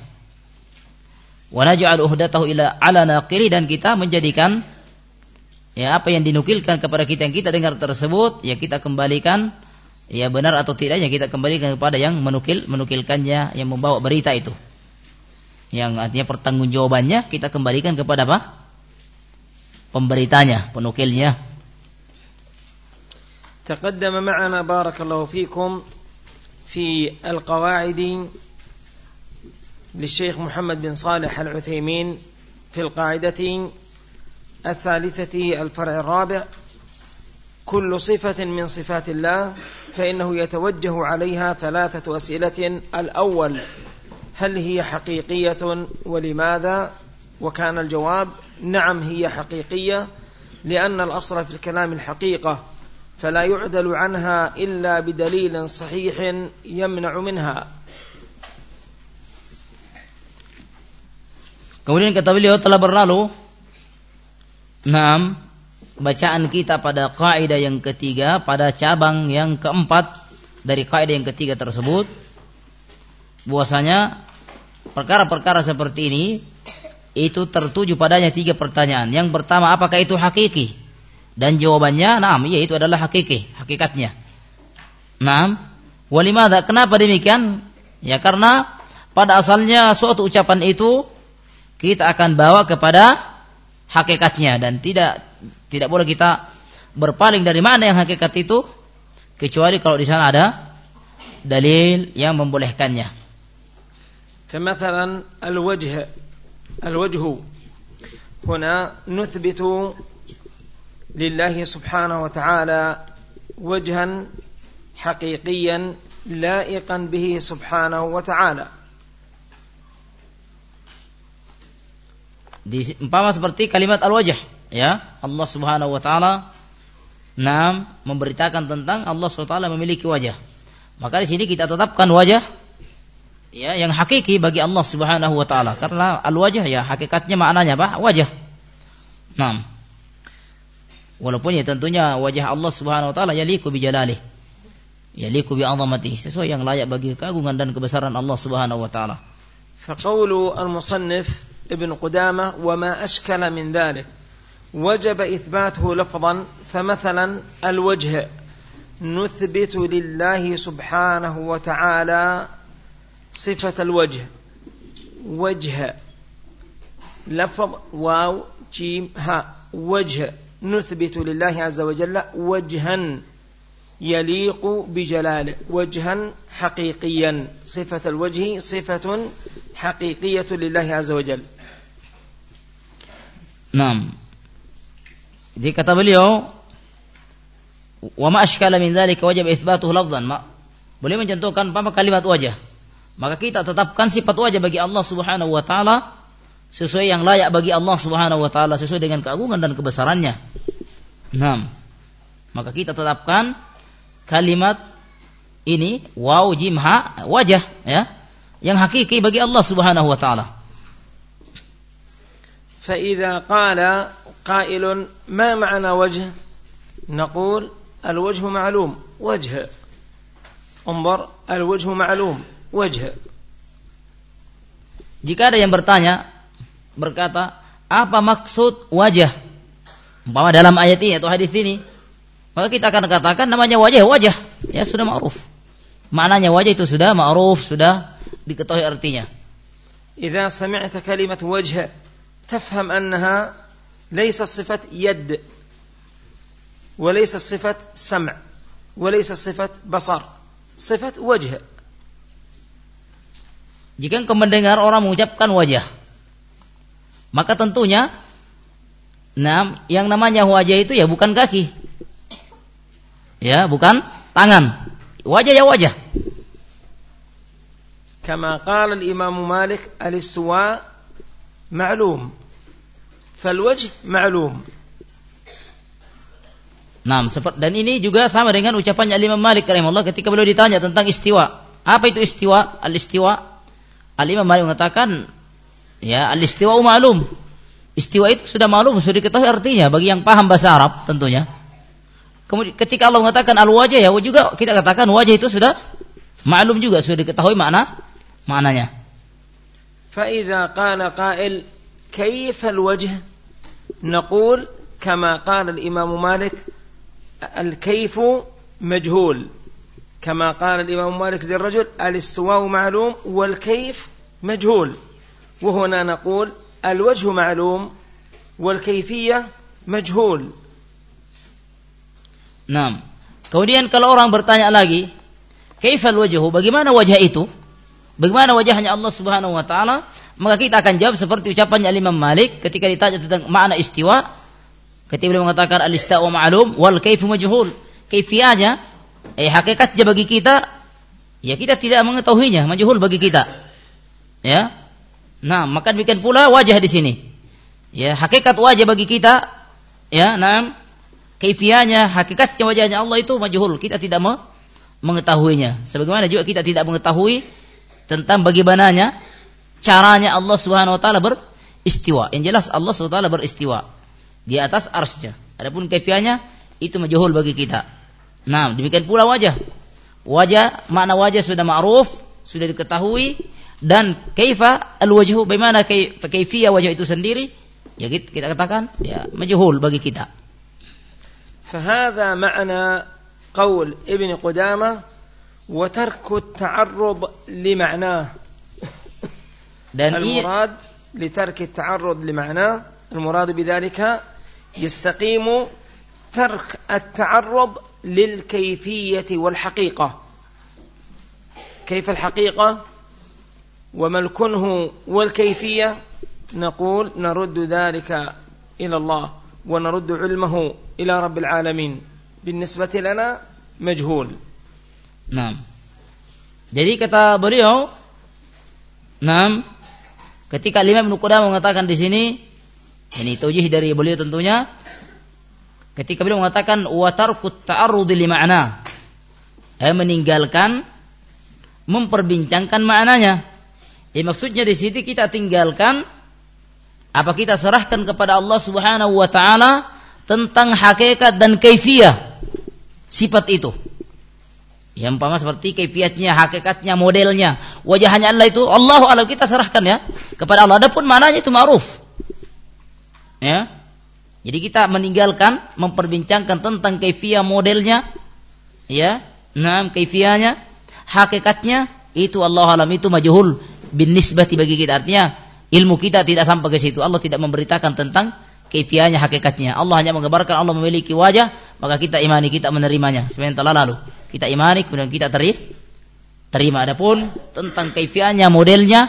Wa naj'al uhdatahu ila ala naqili dan kita menjadikan ya apa yang dinukilkan kepada kita yang kita dengar tersebut ya kita kembalikan ya benar atau tidaknya kita kembalikan kepada yang menukil menukilkannya yang membawa berita itu yang artinya pertanggungjawabannya kita kembalikan kepada apa pemberitanya penukilnya تقدم معنا بارك الله فيكم في القواعد للشيخ محمد بن صالح العثيمين في القاعدة الثالثة الفرع الرابع. كل صفة من صفات الله فإنه يتوجه عليها ثلاثة أسئلة. الأول هل هي حقيقية ولماذا؟ وكان الجواب نعم هي حقيقية لأن الأصل في الكلام الحقيقة فلا يعدل عنها إلا بدليل صحيح يمنع منها. Kemudian kata beliau telah berlalu Naam bacaan kita pada kaidah yang ketiga pada cabang yang keempat dari kaidah yang ketiga tersebut bahwasanya perkara-perkara seperti ini itu tertuju padanya tiga pertanyaan. Yang pertama apakah itu hakiki? Dan jawabannya, nah, iya itu adalah hakiki, hakikatnya. Nah, walimada kenapa demikian? Ya karena pada asalnya suatu ucapan itu kita akan bawa kepada hakikatnya dan tidak tidak boleh kita berpaling dari mana yang hakikat itu kecuali kalau di sana ada dalil yang membolehkannya. فمثلا الوجه الوجه هنا نثبت لله سبحانه وتعالى وجها حقيقيا لائقا به سبحانه وتعالى di umpama seperti kalimat al-wajh ya Allah Subhanahu wa taala Nah, memberitakan tentang Allah SWT memiliki wajah. Maka di sini kita tetapkan wajah ya yang hakiki bagi Allah Subhanahu wa taala karena al-wajah ya hakikatnya maknanya apa? Wajah. Nah. Walaupun ya tentunya wajah Allah Subhanahu wa taala yaliku bi jalalihi yaliku bi azamati sesuai yang layak bagi keagungan dan kebesaran Allah Subhanahu wa taala. فقول المصنف ابن قدامة وما أشكل من ذلك. وجب إثباته لفظا فمثلا الوجه نثبت لله سبحانه وتعالى صفة الوجه. وجه لفظ واو جيم ها. وجه نثبت لله عز وجل وجها يليق بجلاله. وجها حقيقيا. صفة الوجه صفة حقيقية لله عز وجل. Naam. Jadi kata beliau, "Wa ma ashkala min dzalika wajib itsbatuhu lafdhan." Boleh mencontohkan apa kalimat wajah. Maka kita tetapkan sifat wajah bagi Allah Subhanahu wa taala sesuai yang layak bagi Allah Subhanahu wa taala sesuai dengan keagungan dan kebesarannya. Naam. Maka kita tetapkan kalimat ini waw jim wajah ya yang hakiki bagi Allah Subhanahu wa taala. فإذا قال قائل ما معنى وجه نقول الوجه معلوم وجه انظر الوجه معلوم وجه Jika ada yang bertanya berkata apa maksud wajah umpama dalam ayat ini atau hadis ini maka kita akan katakan namanya wajah wajah ya sudah ma'ruf maknanya wajah itu sudah ma'ruf sudah diketahui artinya إذا سمعت كلمة وجه تفهم أنها ليس صفة يد وليس صفة سمع وليس صفة بصر صفة وجه Jika engkau mendengar orang mengucapkan wajah, maka tentunya nah, yang namanya wajah itu ya bukan kaki, Ya, bukan tangan. Wajah ya wajah. كما قال الإمام مالك الاستواء معلوم فالوجه معلوم Nah, dan ini juga sama dengan ucapannya Imam Malik rahimahullah ketika beliau ditanya tentang istiwa. Apa itu istiwa? Al-istiwa. Al-Imam Malik mengatakan, ya, al-istiwa ma'lum. Istiwa itu sudah maklum, sudah diketahui artinya bagi yang paham bahasa Arab tentunya. Kemudian ketika Allah mengatakan al-wajah ya juga kita katakan wajah itu sudah maklum juga sudah diketahui makna maknanya. فإذا قال قائل كيف الوجه؟ نقول كما قال الإمام مالك الكيف مجهول. كما قال الإمام مالك للرجل الاستواء معلوم والكيف مجهول. وهنا نقول الوجه معلوم والكيفية مجهول. Nah, kemudian kalau orang bertanya lagi, kaifal wajhu? Bagaimana wajah itu? Bagaimana wajahnya Allah Subhanahu wa taala? Maka kita akan jawab seperti ucapannya Imam Malik ketika ditanya tentang makna istiwa. Ketika beliau mengatakan al-istiwa ma'lum wal kaifu majhul. Kaifiahnya eh hakikatnya bagi kita ya kita tidak mengetahuinya, majhul bagi kita. Ya. Nah, maka demikian pula wajah di sini. Ya, hakikat wajah bagi kita ya, nah kaifiahnya, hakikatnya wajahnya Allah itu majhul. Kita tidak mengetahuinya. Sebagaimana juga kita tidak mengetahui tentang bagaimananya caranya Allah Subhanahu wa taala beristiwa. Yang jelas Allah Subhanahu wa taala beristiwa di atas arsy Adapun kaifiahnya itu majhul bagi kita. Nah, demikian pula wajah. Wajah, makna wajah sudah ma'ruf, sudah diketahui dan kaifa al-wajhu bagaimana kaifiyah wajah itu sendiri ya kita katakan ya majhul bagi kita. فهذا معنى قول ابن قدامة وترك التعرض لمعناه. Dan المراد لترك التعرض لمعناه المراد بذلك يستقيم ترك التعرض للكيفية والحقيقة. كيف الحقيقة؟ وما الكنه والكيفية؟ نقول نرد ذلك إلى الله ونرد علمه إلى رب العالمين. بالنسبة لنا مجهول. Nah. Jadi kata beliau, nah, ketika Imam Ibnu Qudamah mengatakan di sini, ini tujih dari beliau tentunya, Ketika beliau mengatakan wa tarkut ta'arrud li ma'na. Eh meninggalkan memperbincangkan maknanya. Eh maksudnya di sini kita tinggalkan apa kita serahkan kepada Allah Subhanahu wa taala tentang hakikat dan kaifiyah sifat itu. Yang umpama seperti kaifiatnya, hakikatnya, modelnya, wajahnya Allah itu Allah alam kita serahkan ya kepada Allah. Adapun mananya itu ma'ruf. Ya. Jadi kita meninggalkan memperbincangkan tentang kaifiyah modelnya ya. Nah, kaifiyahnya, hakikatnya itu Allah alam itu majhul bin nisbati bagi kita. Artinya ilmu kita tidak sampai ke situ. Allah tidak memberitakan tentang kaifiahnya, hakikatnya. Allah hanya mengabarkan Allah memiliki wajah, maka kita imani, kita menerimanya. Sebenarnya telah lalu. Kita imani, kemudian kita teri, terima. Adapun tentang kaifiahnya, modelnya,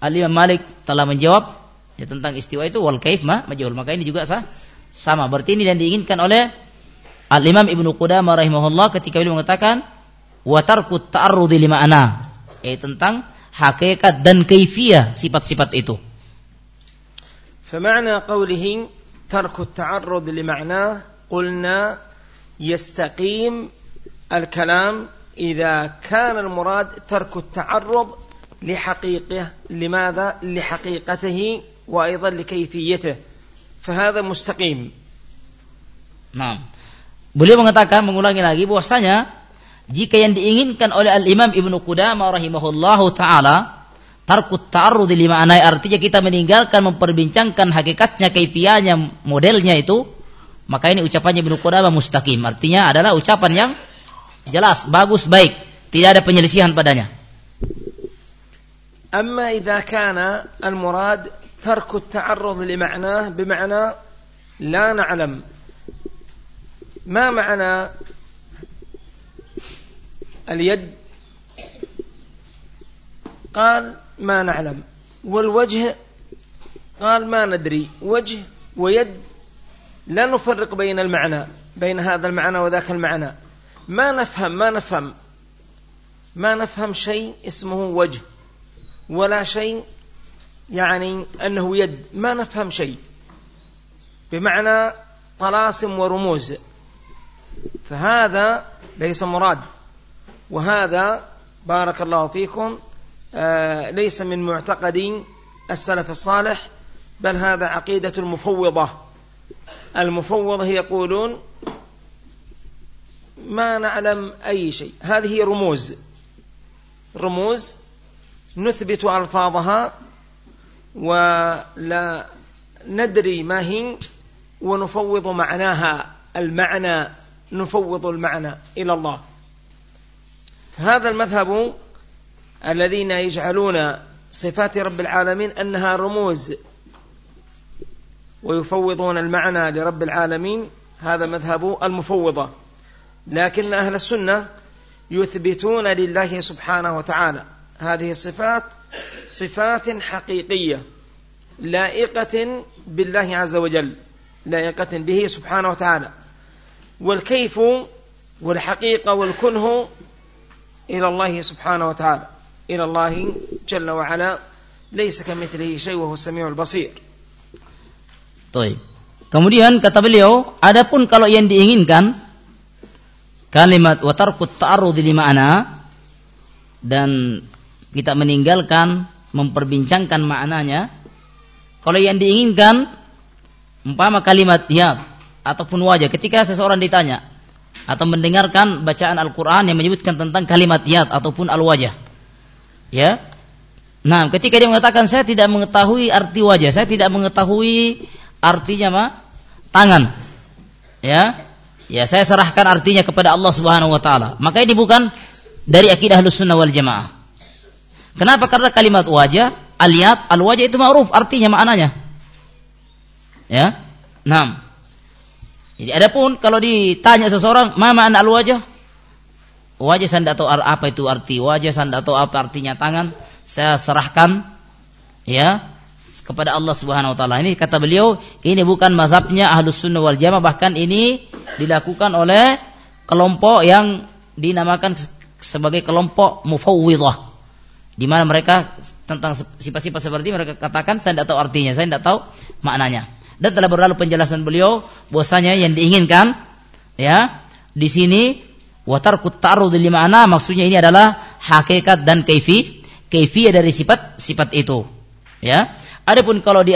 Al-Imam Malik telah menjawab ya, tentang istiwa itu wal kaif ma majhul. Maka ini juga sah, sama. Berarti ini yang diinginkan oleh Al-Imam Ibnu Qudamah rahimahullah ketika beliau mengatakan wa tarkut ta'arrudi lima ana. Yaitu tentang hakikat dan kaifiyah sifat-sifat itu. فمعنى قوله ترك التعرض لمعناه قلنا يستقيم الكلام إذا كان المراد ترك التعرض لحقيقه لماذا؟ لحقيقته وأيضا لكيفيته. فهذا مستقيم. Nah, beliau mengatakan mengulangi lagi bahwasanya jika yang diinginkan oleh Al Imam Ibnu Qudamah rahimahullahu taala Tarkut ta'arrud lima anai artinya kita meninggalkan memperbincangkan hakikatnya, kaifiahnya, modelnya itu, maka ini ucapannya Ibnu Qudamah mustaqim. Artinya adalah ucapan yang jelas, bagus, baik, tidak ada penyelisihan padanya. أما إذا كان المراد ترك التعرض لمعناه بمعنى لا نعلم ما معنى اليد قال ما نعلم. والوجه قال ما ندري. وجه ويد لا نفرق بين المعنى بين هذا المعنى وذاك المعنى. ما نفهم ما نفهم. ما نفهم شيء اسمه وجه ولا شيء يعني أنه يد. ما نفهم شيء. بمعنى طلاسم ورموز. فهذا ليس مراد. وهذا بارك الله فيكم ليس من معتقد السلف الصالح بل هذا عقيدة المفوضة. المفوضة يقولون ما نعلم أي شيء. هذه رموز. رموز نثبت ألفاظها ولا ندري ما هي ونفوض معناها. المعنى نفوض المعنى إلى الله. فهذا المذهب الذين يجعلون صفات رب العالمين أنها رموز ويفوضون المعنى لرب العالمين هذا مذهب المفوضة. لكن أهل السنة يثبتون لله سبحانه وتعالى هذه الصفات صفات حقيقية لائقة بالله عز وجل لائقة به سبحانه وتعالى. والكيف والحقيقة والكنه إلى الله سبحانه وتعالى. إلى الله جل وعلا ليس كمثله شيء وهو السميع البصير طيب Kemudian kata beliau, adapun kalau yang diinginkan kalimat watarkut ta'arud di ma'ana dan kita meninggalkan memperbincangkan maknanya kalau yang diinginkan umpama kalimat ya ataupun wajah ketika seseorang ditanya atau mendengarkan bacaan Al-Qur'an yang menyebutkan tentang kalimat yad ataupun al-wajah Ya. Nah, ketika dia mengatakan saya tidak mengetahui arti wajah, saya tidak mengetahui artinya apa? Tangan. Ya. Ya, saya serahkan artinya kepada Allah Subhanahu wa taala. Maka ini bukan dari akidah Ahlussunnah wal Jamaah. Kenapa? Karena kalimat wajah, aliyat, al-wajah itu ma'ruf artinya maknanya. Ya. Nah. Jadi adapun kalau ditanya seseorang, "Ma ma'na al-wajah?" Wajah saya tidak tahu apa itu arti wajah saya tidak tahu apa artinya tangan saya serahkan ya kepada Allah Subhanahu wa taala. Ini kata beliau, ini bukan mazhabnya Ahlus Sunnah wal Jamaah bahkan ini dilakukan oleh kelompok yang dinamakan sebagai kelompok mufawwidah. Di mana mereka tentang sifat-sifat seperti mereka katakan saya tidak tahu artinya, saya tidak tahu maknanya. Dan telah berlalu penjelasan beliau bahwasanya yang diinginkan ya di sini watar di lima ana maksudnya ini adalah hakikat dan kaifi kaifiyah dari sifat sifat itu. Ya. Adapun kalau di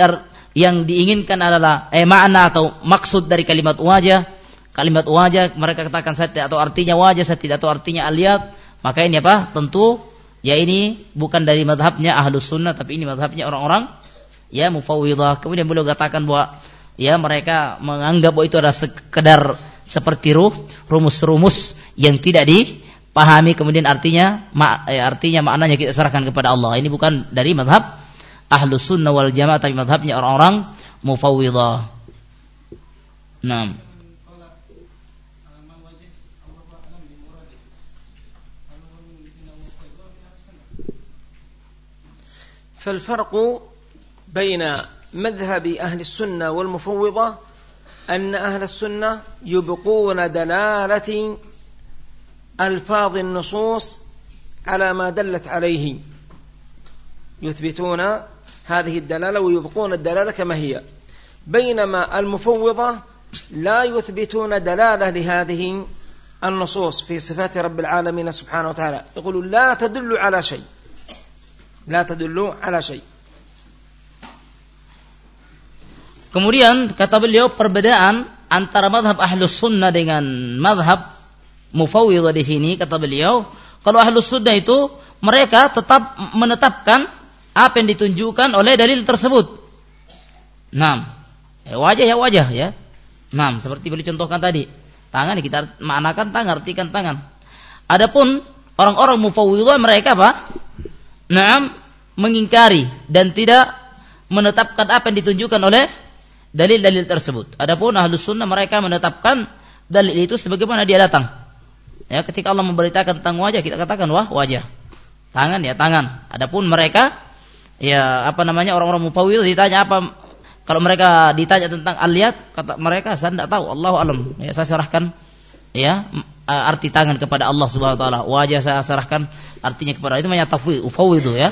yang diinginkan adalah eh makna atau maksud dari kalimat wajah, kalimat wajah mereka katakan saya atau artinya wajah saya tidak tahu artinya aliyat, maka ini apa? Tentu ya ini bukan dari madhabnya ahlus sunnah tapi ini madhabnya orang-orang ya mufawwidah. Kemudian beliau katakan bahwa ya mereka menganggap bahwa itu adalah sekedar seperti ruh, rumus-rumus yang tidak dipahami kemudian artinya ma, eh, artinya maknanya kita serahkan kepada Allah. Ini bukan dari madhab ahlus sunnah wal jamaah tapi madhabnya orang-orang mufawwidah. Nah. فالفرق بين مذهب أهل السنة والمفوضة أن أهل السنة يبقون دلالة ألفاظ النصوص على ما دلت عليه. يثبتون هذه الدلالة ويبقون الدلالة كما هي. بينما المفوضة لا يثبتون دلالة لهذه النصوص في صفات رب العالمين سبحانه وتعالى. يقولون لا تدل على شيء. لا تدل على شيء. Kemudian kata beliau perbedaan antara madhab ahlus sunnah dengan madhab mufawwidah di sini kata beliau kalau ahlus sunnah itu mereka tetap menetapkan apa yang ditunjukkan oleh dalil tersebut. Nah, ya wajah ya wajah ya. Nah, seperti beliau contohkan tadi. Tangan kita maknakan tangan, artikan tangan. Adapun orang-orang mufawwidah mereka apa? Nah, mengingkari dan tidak menetapkan apa yang ditunjukkan oleh dalil-dalil tersebut. Adapun ahlus sunnah mereka menetapkan dalil itu sebagaimana dia datang. Ya, ketika Allah memberitakan tentang wajah, kita katakan wah wajah. Tangan ya tangan. Adapun mereka ya apa namanya orang-orang mufawwid ditanya apa kalau mereka ditanya tentang aliyat kata mereka saya tidak tahu Allah alam ya saya serahkan ya arti tangan kepada Allah Subhanahu wa taala wajah saya serahkan artinya kepada itu namanya tafwid ufawwidu ya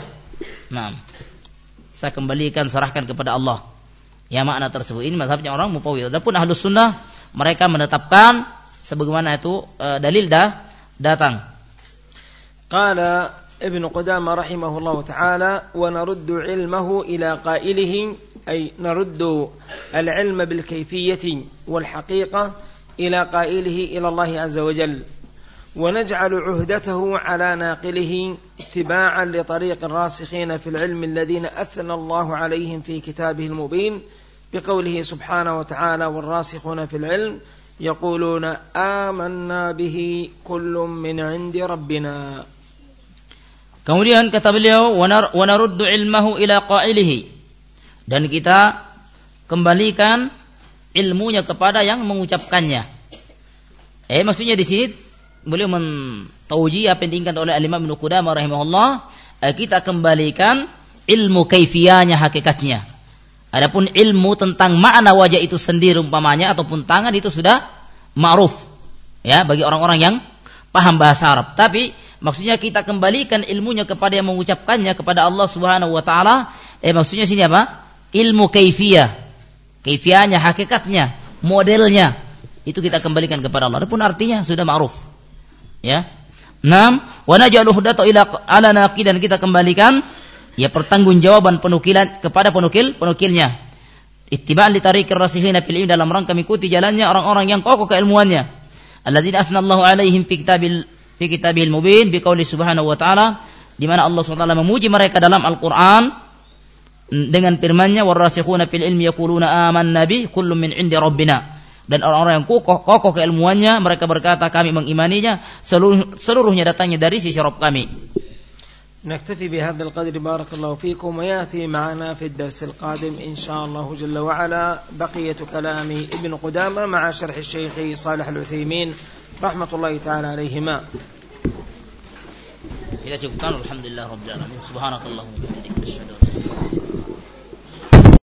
nah saya kembalikan serahkan kepada Allah ya makna tersebut ini mazhabnya orang mufawwid adapun ahlus sunnah mereka menetapkan sebagaimana itu uh, dalil dah datang qala ابن قدامة رحمه الله تعالى ونرد علمه إلى قائله أي نرد العلم بالكيفية والحقيقة إلى قائله إلى الله عز وجل ونجعل عهدته على ناقله اتباعا لطريق الراسخين في العلم الذين أثنى الله عليهم في كتابه المبين بقوله سبحانه وتعالى والراسخون في العلم يقولون آمنا به كل من عند ربنا Kemudian kata beliau wa naruddu ilmahu ila qailihi dan kita kembalikan ilmunya kepada yang mengucapkannya. Eh maksudnya di sini beliau mentauji apa yang diinginkan oleh Imam Ibnu Qudamah rahimahullah, eh, kita kembalikan ilmu kaifiyahnya hakikatnya. Adapun ilmu tentang makna wajah itu sendiri umpamanya ataupun tangan itu sudah ma'ruf ya bagi orang-orang yang paham bahasa Arab. Tapi maksudnya kita kembalikan ilmunya kepada yang mengucapkannya kepada Allah Subhanahu wa taala. Eh maksudnya sini apa? Ilmu kaifiyah. Kaifiyahnya, hakikatnya, modelnya itu kita kembalikan kepada Allah. Adapun artinya sudah ma'ruf. Ya. Enam, wa naj'aluhu datu ila ala dan kita kembalikan ya pertanggungjawaban penukilan kepada penukil penukilnya. Ittiba'an li tariqir rasikhina fil ilmi dalam rangka mengikuti jalannya orang-orang yang kokoh keilmuannya. Alladzina asnallahu alaihim fi kitabil fi kitabil mubin bi qauli subhanahu wa ta'ala di mana Allah SWT memuji mereka dalam Al-Qur'an dengan firman-Nya warasikhuna fil ilmi yaquluna amanna bi kullun min indi rabbina. Dan orang-orang yang kokoh, kokoh keilmuannya mereka berkata kami mengimaninya. Seluruh, seluruhnya datangnya dari sisi Rabb kami نكتفي بهذا القدر بارك الله فيكم ويأتي معنا في الدرس القادم إن شاء الله جل وعلا بقية كلام ابن قدامة مع شرح الشيخ صالح العثيمين رحمة الله تعالى عليهما. Cukupkan alhamdulillah rabbil alamin subhanakallahumma wa bihamdika asyhadu an